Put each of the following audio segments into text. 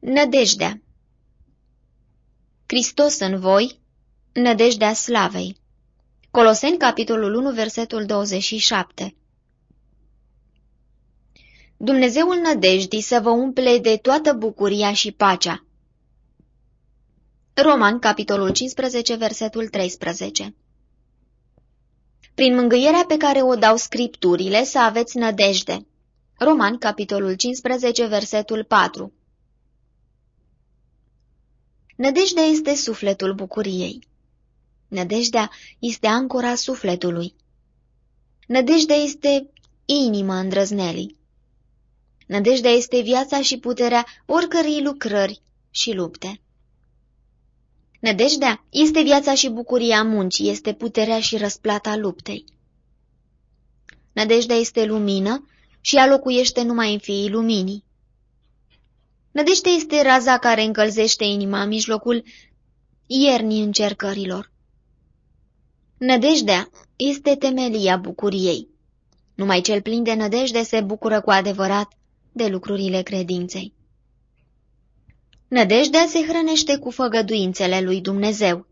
Nădejdea Hristos în voi, nădejdea slavei. Coloseni, capitolul 1, versetul 27 Dumnezeul nădejdii să vă umple de toată bucuria și pacea. Roman, capitolul 15, versetul 13 Prin mângâierea pe care o dau scripturile să aveți nădejde. Roman, capitolul 15, versetul 4 Nădejdea este sufletul bucuriei. Nădejdea este ancora sufletului. Nădejdea este inima îndrăznelii. Nădejdea este viața și puterea oricărei lucrări și lupte. Nădejdea este viața și bucuria muncii, este puterea și răsplata luptei. Nădejdea este lumină și ea locuiește numai în fiii luminii. Nădejdea este raza care încălzește inima în mijlocul iernii încercărilor. Nădejdea este temelia bucuriei. Numai cel plin de nădejde se bucură cu adevărat de lucrurile credinței. Nădejdea se hrănește cu făgăduințele lui Dumnezeu.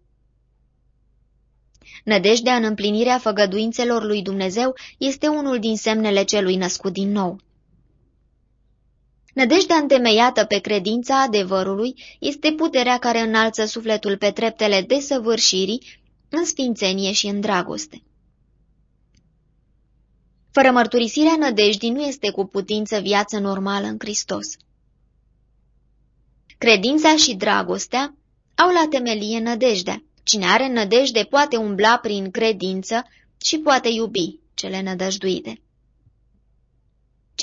Nădejdea în împlinirea făgăduințelor lui Dumnezeu este unul din semnele celui născut din nou. Nădejdea întemeiată pe credința adevărului este puterea care înalță sufletul pe treptele desăvârșirii în sfințenie și în dragoste. Fără mărturisirea nădejdii nu este cu putință viață normală în Hristos. Credința și dragostea au la temelie nădejdea. Cine are nădejde poate umbla prin credință și poate iubi cele nădăjduite.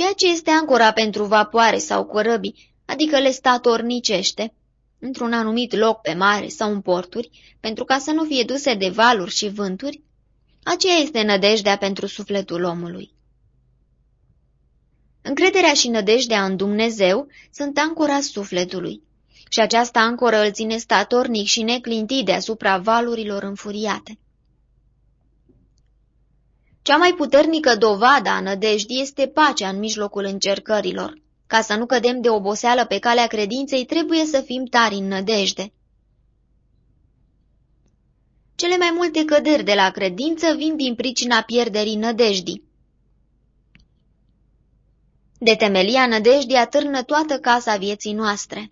Ceea ce este ancora pentru vapoare sau corăbii, adică le statornicește, într-un anumit loc pe mare sau în porturi, pentru ca să nu fie duse de valuri și vânturi, aceea este nădejdea pentru sufletul omului. Încrederea și nădejdea în Dumnezeu sunt ancora sufletului și această ancoră îl ține statornic și neclintit deasupra valurilor înfuriate. Cea mai puternică dovadă a nădejdii este pacea în mijlocul încercărilor. Ca să nu cădem de oboseală pe calea credinței, trebuie să fim tari în nădejde. Cele mai multe căderi de la credință vin din pricina pierderii nădejdii. De temelia nădejdii atârnă toată casa vieții noastre.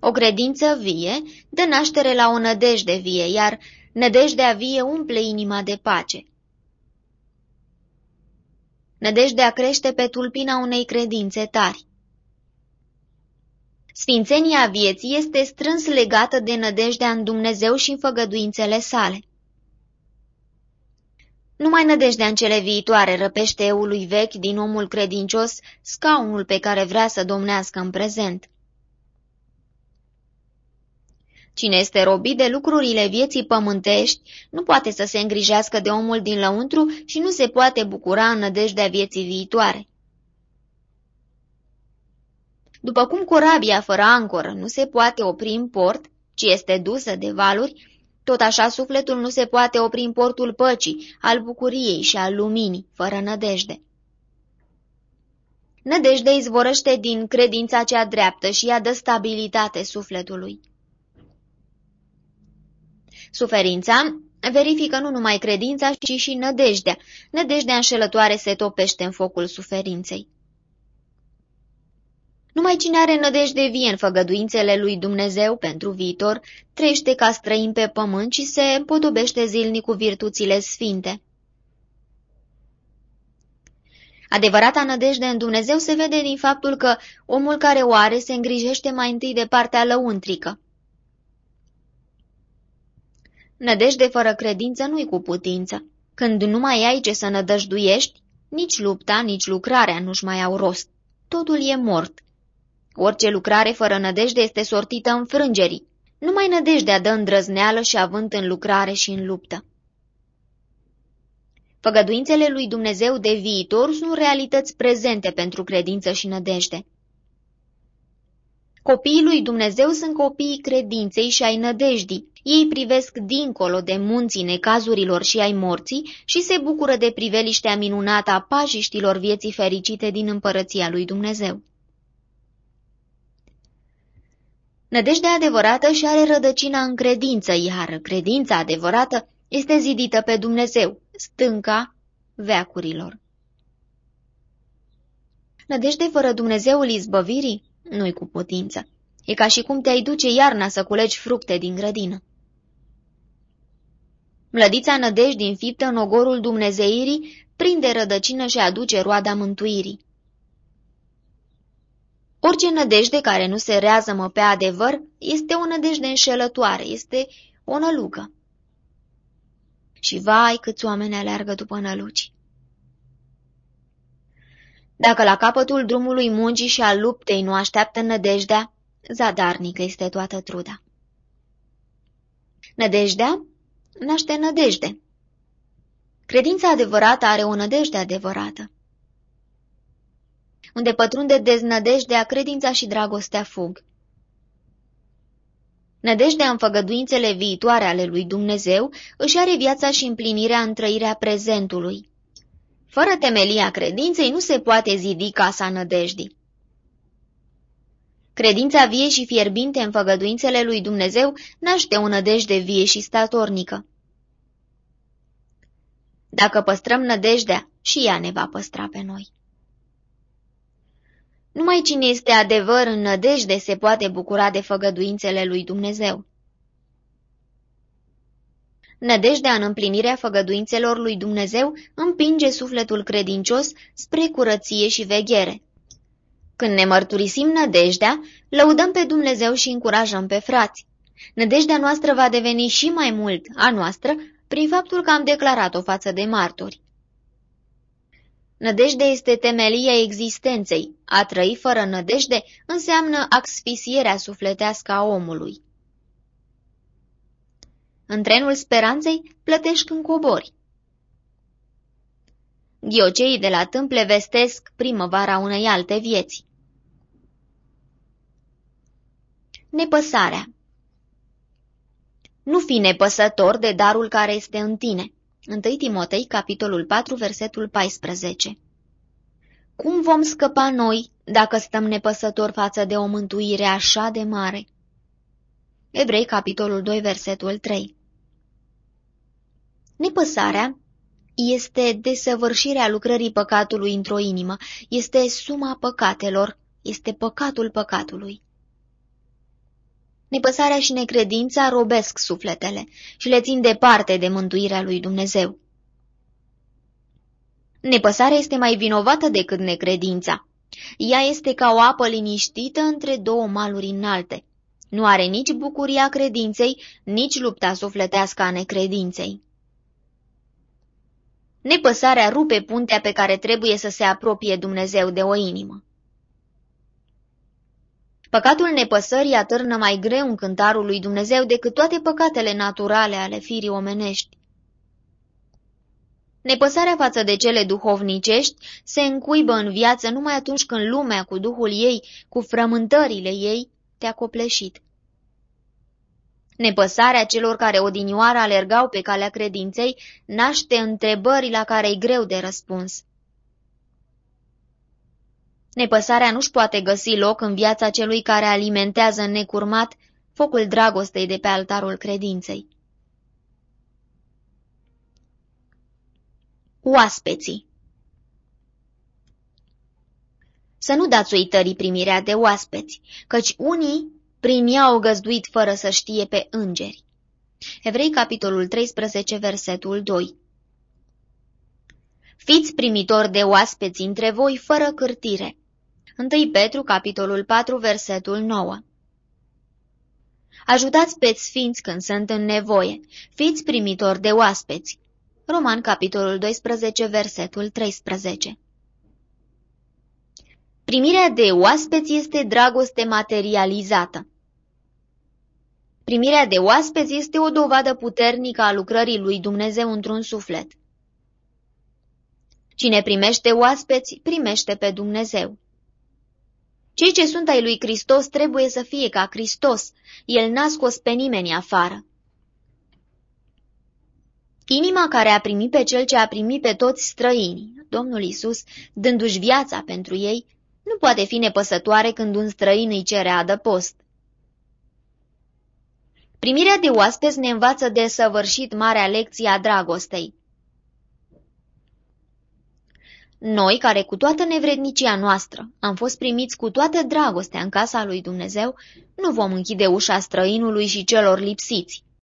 O credință vie dă naștere la o nădejde vie, iar nădejdea vie umple inima de pace. Nădejdea crește pe tulpina unei credințe tari. Sfințenia vieții este strâns legată de nădejdea în Dumnezeu și în făgăduințele sale. Numai nădejdea în cele viitoare răpește eului vechi din omul credincios scaunul pe care vrea să domnească în prezent. Cine este robit de lucrurile vieții pământești nu poate să se îngrijească de omul din lăuntru și nu se poate bucura în nădejdea vieții viitoare. După cum corabia fără ancoră nu se poate opri în port, ci este dusă de valuri, tot așa sufletul nu se poate opri în portul păcii, al bucuriei și al luminii, fără nădejde. Nădejde izvorăște din credința cea dreaptă și ea dă stabilitate sufletului. Suferința verifică nu numai credința, ci și nădejdea. Nădejdea înșelătoare se topește în focul suferinței. Numai cine are nădejde vie în făgăduințele lui Dumnezeu pentru viitor, trăiește ca străin pe pământ și se împodobește zilnic cu virtuțile sfinte. Adevărata nădejde în Dumnezeu se vede din faptul că omul care o are se îngrijește mai întâi de partea lăuntrică. Nădejde fără credință nu-i cu putință. Când nu mai ai ce să nădăjduiești, nici lupta, nici lucrarea nu-și mai au rost. Totul e mort. Orice lucrare fără nădejde este sortită în frângerii. Numai nădejdea dă îndrăzneală și avânt în lucrare și în luptă. Făgăduințele lui Dumnezeu de viitor sunt realități prezente pentru credință și nădejde. Copiii lui Dumnezeu sunt copiii credinței și ai nădejdii. Ei privesc dincolo de munții necazurilor și ai morții și se bucură de priveliștea minunată a pajiștilor vieții fericite din împărăția lui Dumnezeu. Nădejdea adevărată și are rădăcina în credință, iar credința adevărată este zidită pe Dumnezeu, stânca veacurilor. Nădejde fără Dumnezeul izbăvirii nu-i cu putință. E ca și cum te-ai duce iarna să culegi fructe din grădină. Mlădița nădejdii înfiptă în ogorul dumnezeirii prinde rădăcină și aduce roada mântuirii. Orice nădejde care nu se reazămă pe adevăr este o nădejde înșelătoare, este o nălucă. Și vai câți oameni aleargă după năluci. Dacă la capătul drumului muncii și al luptei nu așteaptă nădejdea, zadarnică este toată truda. Nădejdea naște nădejde. Credința adevărată are o nădejde adevărată. Unde pătrunde deznădejdea, credința și dragostea fug. Nădejdea în făgăduințele viitoare ale lui Dumnezeu își are viața și împlinirea în trăirea prezentului. Fără temelia credinței nu se poate zidi casa nădejdii. Credința vie și fierbinte în făgăduințele lui Dumnezeu naște o nădejde vie și statornică. Dacă păstrăm nădejdea, și ea ne va păstra pe noi. Numai cine este adevăr în nădejde se poate bucura de făgăduințele lui Dumnezeu. Nădejdea în împlinirea făgăduințelor lui Dumnezeu împinge sufletul credincios spre curăție și veghere. Când ne mărturisim nădejdea, lăudăm pe Dumnezeu și încurajăm pe frați. Nădejdea noastră va deveni și mai mult a noastră prin faptul că am declarat-o față de martori. Nădejdea este temelia existenței. A trăi fără nădejde înseamnă axfisierea sufletească a omului. În trenul speranței plătești când cobori. Ghioceii de la tâmple vestesc primăvara unei alte vieți. Nepăsarea Nu fi nepăsător de darul care este în tine. 1 Timotei, capitolul 4, versetul 14 Cum vom scăpa noi dacă stăm nepăsători față de o mântuire așa de mare? Evrei, capitolul 2, versetul 3 Nepăsarea este desăvârșirea lucrării păcatului într-o inimă, este suma păcatelor, este păcatul păcatului. Nepăsarea și necredința robesc sufletele și le țin departe de mântuirea lui Dumnezeu. Nepăsarea este mai vinovată decât necredința. Ea este ca o apă liniștită între două maluri înalte. Nu are nici bucuria credinței, nici lupta sufletească a necredinței. Nepăsarea rupe puntea pe care trebuie să se apropie Dumnezeu de o inimă. Păcatul nepăsării atârnă mai greu în cântarul lui Dumnezeu decât toate păcatele naturale ale firii omenești. Nepăsarea față de cele duhovnicești se încuibă în viață numai atunci când lumea cu duhul ei, cu frământările ei, te-a copleșit. Nepăsarea celor care odinioară alergau pe calea credinței naște întrebări la care e greu de răspuns. Nepăsarea nu-și poate găsi loc în viața celui care alimentează necurmat focul dragostei de pe altarul credinței. Oaspeții Să nu dați uitării primirea de oaspeți, căci unii prin ea au găzduit fără să știe pe îngeri. Evrei, capitolul 13, versetul 2 Fiți primitori de oaspeți între voi fără cârtire. 1 Petru, capitolul 4, versetul 9 Ajutați pe sfinți când sunt în nevoie. Fiți primitori de oaspeți. Roman, capitolul 12, versetul 13 Primirea de oaspeți este dragoste materializată. Primirea de oaspeți este o dovadă puternică a lucrării lui Dumnezeu într-un suflet. Cine primește oaspeți, primește pe Dumnezeu. Cei ce sunt ai lui Hristos trebuie să fie ca Hristos, el n-a scos pe nimeni afară. Inima care a primit pe cel ce a primit pe toți străinii, Domnul Isus, dându-și viața pentru ei, nu poate fi nepăsătoare când un străin îi cere adăpost. Primirea de oaspeți ne învață de săvârșit marea lecție a dragostei. Noi, care cu toată nevrednicia noastră am fost primiți cu toată dragostea în casa lui Dumnezeu, nu vom închide ușa străinului și celor lipsiți.